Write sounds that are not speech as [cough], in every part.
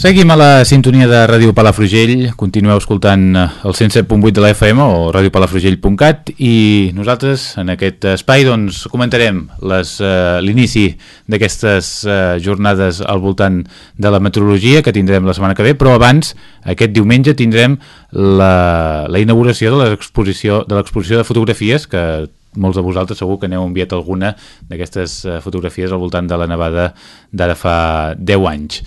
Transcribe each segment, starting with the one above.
Seguim a la sintonia de Ràdio Palafrugell, continueu escoltant el 107.8 de la FM o radiopalafrugell.cat i nosaltres en aquest espai doncs, comentarem eh, l'inici d'aquestes eh, jornades al voltant de la meteorologia que tindrem la setmana que ve, però abans, aquest diumenge, tindrem la, la inauguració de l'exposició de de fotografies que molts de vosaltres segur que n'heu enviat alguna d'aquestes eh, fotografies al voltant de la nevada d'ara fa 10 anys.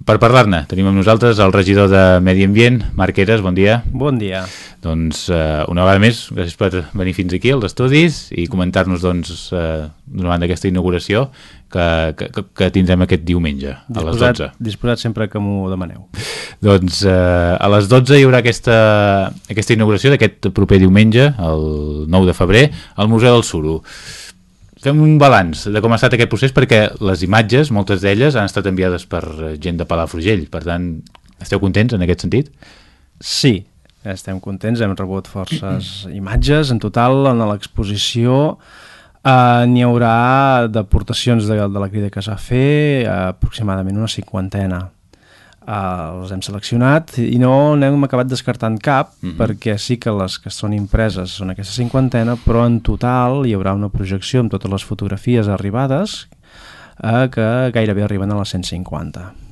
Per parlar-ne, tenim amb nosaltres el regidor de Medi Ambient, Marc Eres, bon dia. Bon dia. Doncs uh, una vegada més, gràcies per venir fins aquí als estudis i comentar-nos doncs, uh, d'una banda aquesta inauguració que, que, que tindrem aquest diumenge disposat, a les 12. Disposat sempre que m'ho demaneu. Doncs uh, a les 12 hi haurà aquesta, aquesta inauguració d'aquest proper diumenge, el 9 de febrer, al Museu del Suro fem un balanç de com ha estat aquest procés perquè les imatges, moltes d'elles, han estat enviades per gent de Palafrugell. Per tant, esteu contents en aquest sentit? Sí, estem contents. Hem rebut forces [clears throat] imatges. En total, en l'exposició eh, n'hi haurà d'aportacions de, de la crida que s'ha fet eh, aproximadament una cinquantena uh, els hem seleccionat i no n'hem acabat descartant cap mhm. -huh. perquè sí que les que són impreses són aquesta cinquantena però en total hi haurà una projecció amb totes les fotografies arribades uh, que gairebé arriben a les 150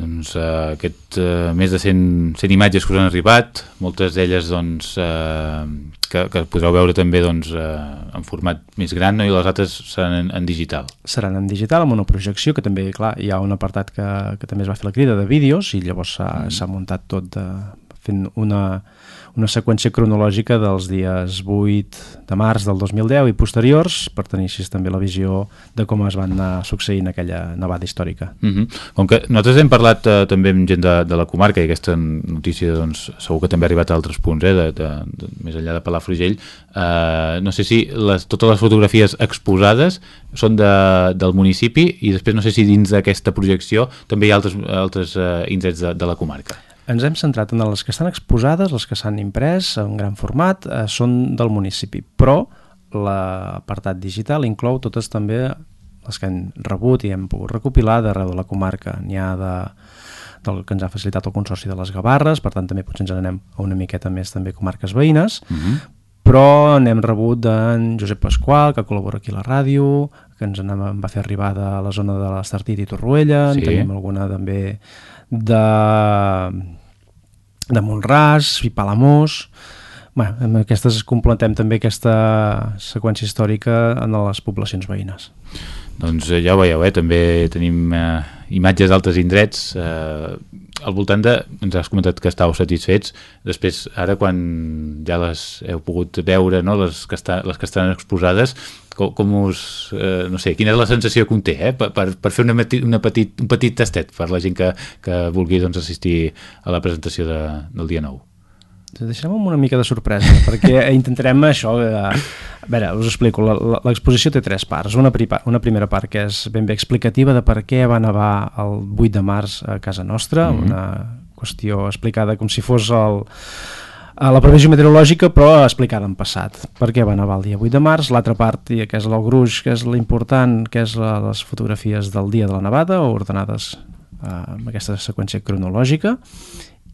doncs, uh, aquest, uh, més de 100, 100 imatges que us han arribat, moltes d'elles doncs, uh, que, que podreu veure també doncs, uh, en format més gran no? i les altres seran en, en digital. Seran en digital amb una projecció que també, clar, hi ha un apartat que, que també es va fer la crida de vídeos i llavors s'ha mm. muntat tot de, fent una, una seqüència cronològica dels dies 8 de març del 2010 i posteriors per tenir així també la visió de com es van anar succeint aquella nevada històrica. Mhm. -huh. Com que nosaltres hem parlat eh, també amb gent de, de la comarca i aquesta notícia doncs, segur que també ha arribat a altres punts, eh, de, de, de, més enllà de Palafrugell, eh, no sé si les, totes les fotografies exposades són de, del municipi i després no sé si dins d'aquesta projecció també hi ha altres, altres eh, indrets de, de la comarca ens hem centrat en les que estan exposades, les que s'han imprès en gran format, eh, són del municipi, però l'apartat digital inclou totes també les que hem rebut i hem pogut recopilar d'arreu de la comarca. N'hi ha de, del que ens ha facilitat el Consorci de les Gavarres, per tant també potser ens anem a una miqueta més també comarques veïnes, uh mhm. -huh. però n'hem rebut d'en Josep Pasqual, que col·labora aquí a la ràdio, que ens en va fer arribar de la zona de l'Estartit i Torroella, sí. en tenim alguna també de de Montràs i Palamós. Bueno, amb aquestes completem també aquesta seqüència històrica en les poblacions veïnes. Doncs eh, ja ho veieu, eh? també tenim eh, imatges d'altres indrets eh, al voltant de... ens has comentat que estàu satisfets després, ara quan ja les heu pogut veure no? les, que està, les que estan exposades com, com us... Eh, no sé, quina és la sensació que un té eh? per, per fer una, una petit, un petit tastet per la gent que, que vulgui doncs, assistir a la presentació de, del dia 9 deixem amb una mica de sorpresa, perquè [laughs] intentarem això... Eh, a veure, us explico, l'exposició té tres parts. Una, una primera part que és ben bé explicativa de per què va nevar el 8 de març a casa nostra, mm -hmm. una qüestió explicada com si fos el, a la previsió meteorològica però explicada en passat per què va nevar el dia 8 de març l'altra part que és el gruix, que és l'important que és la, les fotografies del dia de la nevada ordenades eh, amb aquesta seqüència cronològica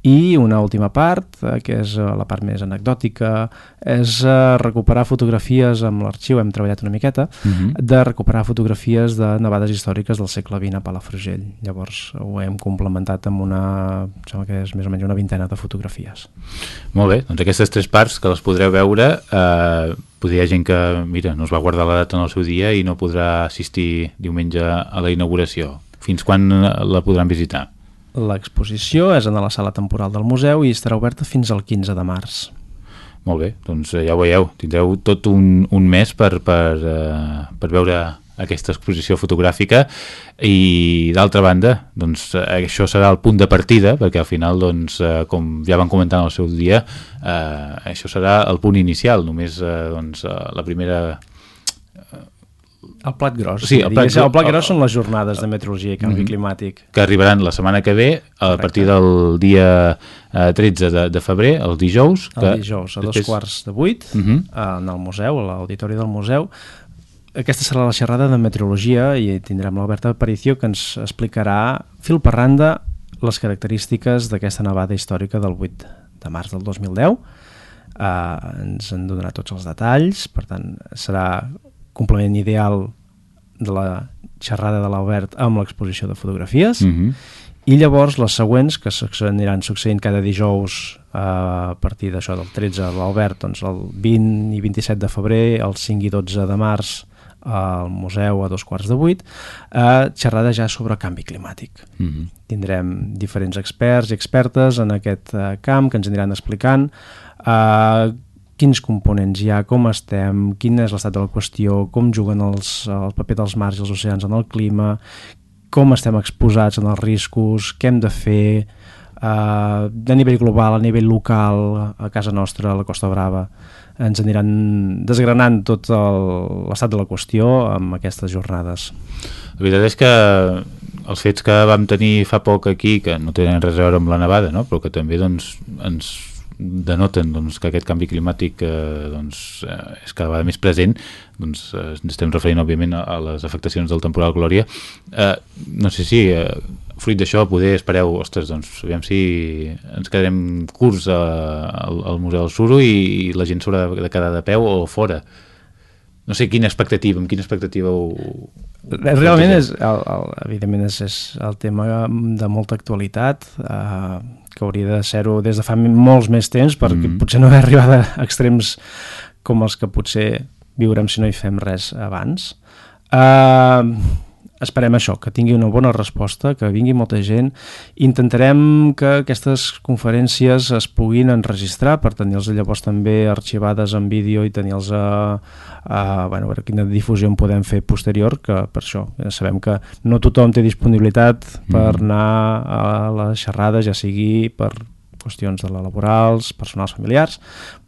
i una última part, eh, que és eh, la part més anecdòtica, és eh, recuperar fotografies amb l'arxiu, hem treballat una miqueta, uh mhm. -huh. de recuperar fotografies de nevades històriques del segle XX a Palafrugell. Llavors ho hem complementat amb una, sembla que és més o menys una vintena de fotografies. Molt bé, doncs aquestes tres parts que les podreu veure, eh, podria gent que, mira, no es va guardar la data en el seu dia i no podrà assistir diumenge a la inauguració. Fins quan la podran visitar? L'exposició és en la sala temporal del museu i estarà oberta fins al 15 de març. Molt bé, doncs eh, ja ho veieu, tindreu tot un, un mes per, per, uh, per veure aquesta exposició fotogràfica i d'altra banda doncs, eh, això serà el punt de partida perquè al final, doncs, com ja van comentar en el seu dia eh, això serà el punt inicial només eh, doncs, la primera el plat gros. Sí, el plat, el plat gros són les jornades de meteorologia i canvi mm -hmm. climàtic. Que arribaran la setmana que ve, a Correcte. partir del dia eh, 13 de, de febrer, el dijous. El que dijous, a després... dos quarts de vuit, mm -hmm. en el museu, a l'auditori del museu. Aquesta serà la xerrada de meteorologia i tindrem l'Alberta Aparicio que ens explicarà fil per randa les característiques d'aquesta nevada històrica del 8 de març del 2010. Uh, ens en donarà tots els detalls, per tant, serà complement ideal de la xerrada de l'Albert amb l'exposició de fotografies. Mm -hmm. I llavors les següents, que s'aniran succeint cada dijous eh, a partir d'això del 13 a l'Albert, doncs el 20 i 27 de febrer, el 5 i 12 de març al museu a dos quarts de vuit, eh, xerrada ja sobre canvi climàtic. Mm -hmm. Tindrem diferents experts i expertes en aquest eh, camp que ens aniran explicant eh, quins components hi ha, com estem, quin és l'estat de la qüestió, com juguen els, el paper dels mars i els oceans en el clima, com estem exposats en els riscos, què hem de fer eh, a nivell global, a nivell local, a casa nostra, a la Costa Brava ens aniran desgranant tot l'estat de la qüestió amb aquestes jornades. La veritat és que els fets que vam tenir fa poc aquí, que no tenen res a veure amb la nevada, no? però que també doncs, ens denoten doncs, que aquest canvi climàtic eh, doncs, eh, és cada vegada més present doncs, eh, ens estem referint òbviament a, a les afectacions del temporal Glòria eh, no sé si eh, fruit d'això poder espereu, ostres, doncs aviam si ens quedarem curts a, al, al Museu del Suro i, i la gent s'haurà de quedar de peu o fora. No sé quina expectativa, amb quina expectativa ho... Realment, és, el, el, evidentment, és, és el tema de molta actualitat, eh, que hauria de ser-ho des de fa molts més temps, perquè mm -hmm. potser no haver arribat a extrems com els que potser viurem si no hi fem res abans. Eh, esperem això, que tingui una bona resposta, que vingui molta gent. Intentarem que aquestes conferències es puguin enregistrar per tenir-les llavors també arxivades en vídeo i tenir-los a, a, bueno, a veure quina difusió en podem fer posterior, que per això ja sabem que no tothom té disponibilitat per mm. anar a les xerrades, ja sigui per qüestions de la laborals, personals familiars,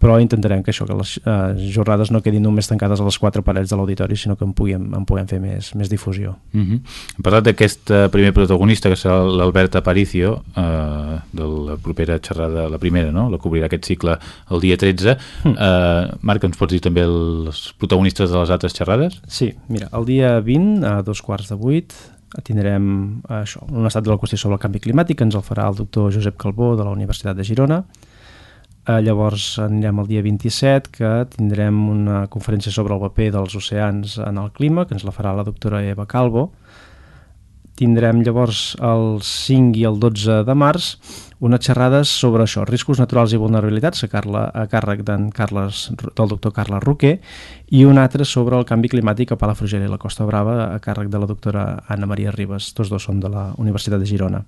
però intentarem que això, que les eh, jornades no quedin només tancades a les quatre parets de l'auditori, sinó que en puguem, en puguem fer més, més difusió. Uh -huh. Hem parlat d'aquest uh, primer protagonista, que serà l'Albert Aparicio, uh, de la propera xerrada, la primera, no?, la cobrirà aquest cicle el dia 13. Uh, uh, Marc, ens pots dir també els protagonistes de les altres xerrades? Sí, mira, el dia 20, a dos quarts de vuit, tindrem eh, això, un estat de la qüestió sobre el canvi climàtic que ens el farà el doctor Josep Calbó de la Universitat de Girona. Eh, llavors anirem el dia 27 que tindrem una conferència sobre el paper dels oceans en el clima que ens la farà la doctora Eva Calvo tindrem llavors el 5 i el 12 de març unes xerrades sobre això, riscos naturals i vulnerabilitats a, Carla, a càrrec Carles, del doctor Carles Roquer i un altre sobre el canvi climàtic a Palafrugell i la Costa Brava a càrrec de la doctora Anna Maria Ribas, tots dos són de la Universitat de Girona.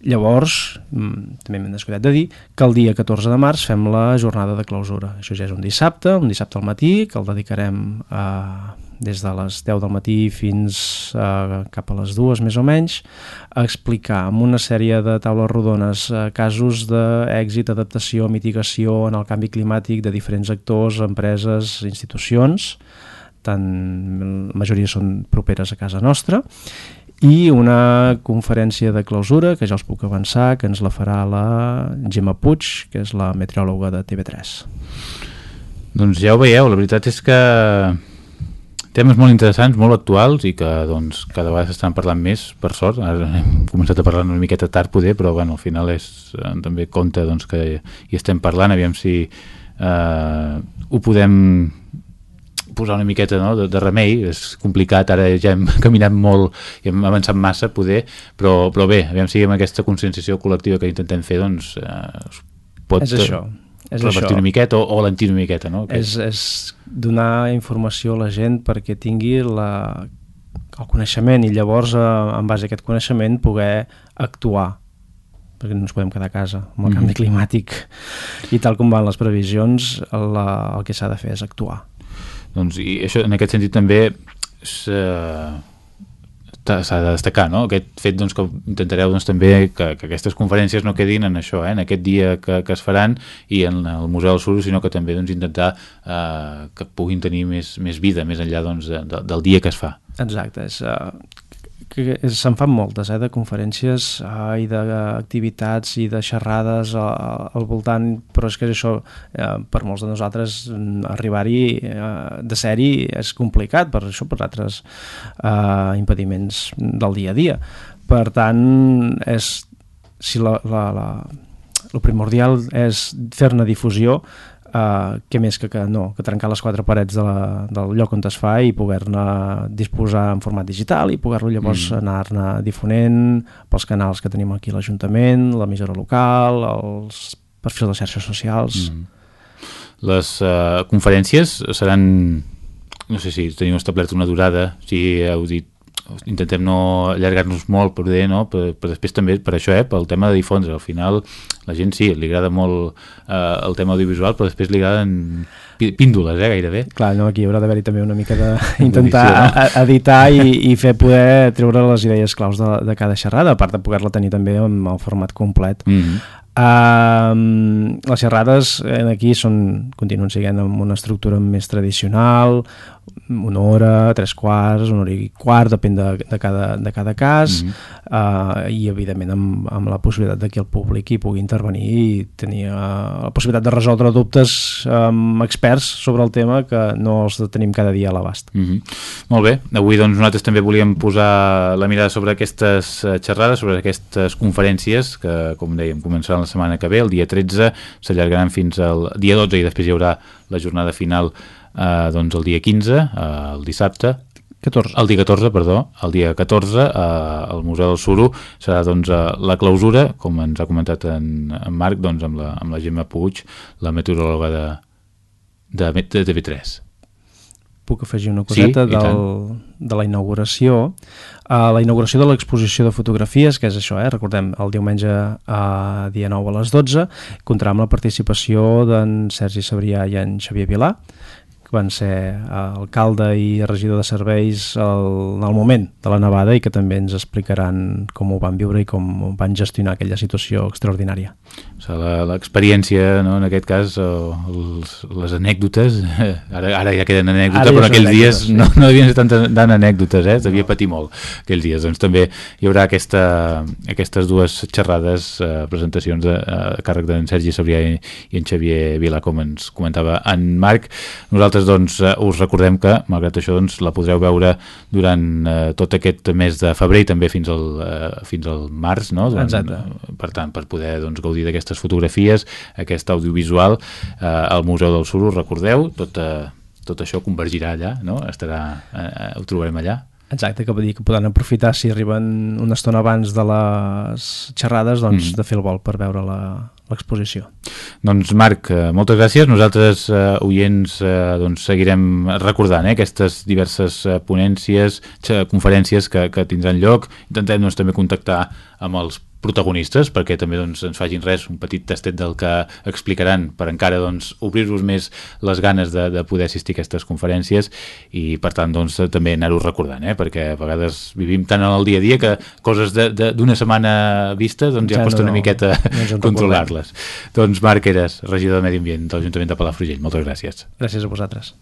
Llavors, mm, també m'he descuidat de dir que el dia 14 de març fem la jornada de clausura. Això ja és un dissabte, un dissabte al matí, que el dedicarem a des de les 10 del matí fins a, cap a les 2 més o menys, a explicar amb una sèrie de taules rodones eh, casos d'èxit, adaptació, mitigació en el canvi climàtic de diferents actors, empreses, institucions, tant la majoria són properes a casa nostra, i una conferència de clausura, que ja els puc avançar, que ens la farà la Gemma Puig, que és la meteoròloga de TV3. Doncs ja ho veieu, la veritat és que temes molt interessants, molt actuals i que doncs, cada vegada s'estan parlant més, per sort. Ara hem començat a parlar una miqueta tard poder, però bueno, al final és eh, també compte doncs, que hi estem parlant, aviam si eh, ho podem posar una miqueta no, de, de remei, és complicat, ara ja hem [laughs] caminat molt i hem avançat massa poder, però, però bé, aviam si amb aquesta conscienciació col·lectiva que intentem fer doncs, eh, pot... És això és revertir això. una miqueta o, o lentir una miqueta, no? És, és donar informació a la gent perquè tingui la, el coneixement i llavors, eh, en base a aquest coneixement, poder actuar perquè no ens podem quedar a casa amb el mm -hmm. canvi climàtic i tal com van les previsions la, el que s'ha de fer és actuar doncs i això en aquest sentit també s'ha de destacar, no? Aquest fet doncs, que intentareu doncs, també que, que aquestes conferències no quedin en això, eh? en aquest dia que, que es faran i en el Museu del Suro, sinó que també doncs, intentar eh, que puguin tenir més, més vida més enllà doncs, de, del dia que es fa. Exacte, és, uh, que se'n fan moltes, eh, de conferències eh, i d'activitats i de xerrades al, al voltant, però és que això, eh, per molts de nosaltres, arribar-hi eh, de sèrie és complicat, per això per altres eh, impediments del dia a dia. Per tant, és si la, la, la, el primordial és fer-ne difusió, Uh, què més que, que no, que trencar les quatre parets de la, del lloc on es fa i poder-ne disposar en format digital i poder-lo llavors mm. anar-ne difonent pels canals que tenim aquí a l'Ajuntament, l'emissora local, els perfils de xarxes socials... Mm. Les uh, conferències seran no sé si teniu establert una durada, si heu dit intentem no allargar-nos molt per dir, no? però, però després també per això, eh? pel tema de difondre, al final la gent sí, li agrada molt eh, el tema audiovisual, però després li agraden píndoles, eh, gairebé. Clar, no, aquí haurà d'haver-hi també una mica d'intentar no? editar i, i fer poder treure les idees claus de, de cada xerrada, a part de poder-la tenir també en el format complet. Mm -hmm. Uh, les xerrades aquí són, continuen sent amb una estructura més tradicional, una hora, tres quarts, una hora i quart, depèn de, de, cada, de cada cas, mm -hmm. uh, i evidentment amb, amb la possibilitat de que el públic hi pugui intervenir i tenir uh, la possibilitat de resoldre dubtes amb experts sobre el tema que no els tenim cada dia a l'abast. Mm -hmm. Molt bé, avui doncs nosaltres també volíem posar la mirada sobre aquestes eh, xerrades, sobre aquestes conferències que, com dèiem, començaran la setmana que ve, el dia 13, s'allargaran fins al dia 12 i després hi haurà la jornada final eh, doncs el dia 15, eh, el dissabte, 14. El dia 14, perdó, el dia 14 eh, al Museu del Suro serà doncs, eh, la clausura, com ens ha comentat en, en Marc, doncs, amb, la, amb la Gemma Puig, la meteoròloga de, de, de TV3. Puc afegir una coseta sí, del, de la inauguració. Uh, la inauguració de l'exposició de fotografies, que és això, eh? recordem, el diumenge uh, dia 9 a les 12, comptarà amb la participació d'en Sergi Sabrià i en Xavier Vilà, que van ser alcalde i regidor de serveis al, en el moment de la nevada i que també ens explicaran com ho van viure i com van gestionar aquella situació extraordinària. O sigui, L'experiència, no, en aquest cas, els, les anècdotes, [laughs] ara, ara ja queden anècdotes, ara ja però en aquells dies sí. no, no devien ser tant, tant anècdotes, eh? devia no. patir molt aquells dies. Doncs també hi haurà aquesta, aquestes dues xerrades, eh, presentacions de, a càrrec d'en Sergi Sabrià i, i en Xavier Vila, com ens comentava en Marc. Nosaltres nosaltres doncs, eh, us recordem que, malgrat això, doncs, la podreu veure durant eh, tot aquest mes de febrer i també fins al, eh, fins al març, no? Durant, Exacte. Per tant, per poder doncs, gaudir d'aquestes fotografies, aquest audiovisual eh, al Museu del Suro, recordeu, tot, eh, tot això convergirà allà, no? Estarà, eh, ho trobarem allà. Exacte, que vull dir que poden aprofitar si arriben una estona abans de les xerrades doncs, mm. de fer el vol per veure la, l'exposició. Doncs Marc, eh, moltes gràcies. Nosaltres, eh, oients, eh, doncs, seguirem recordant eh, aquestes diverses eh, ponències, conferències que, que tindran lloc. Intentem doncs, també contactar amb els protagonistes perquè també doncs, ens fagin res, un petit tastet del que explicaran per encara doncs, obrir-vos més les ganes de, de poder assistir a aquestes conferències i per tant doncs, també anar-ho recordant eh? perquè a vegades vivim tant en el dia a dia que coses d'una setmana vista doncs, ja, ja costa no, una miqueta no controlar-les. Doncs Marc Eres, regidor de Medi Ambient de l'Ajuntament de Palafrugell, moltes gràcies. Gràcies a vosaltres.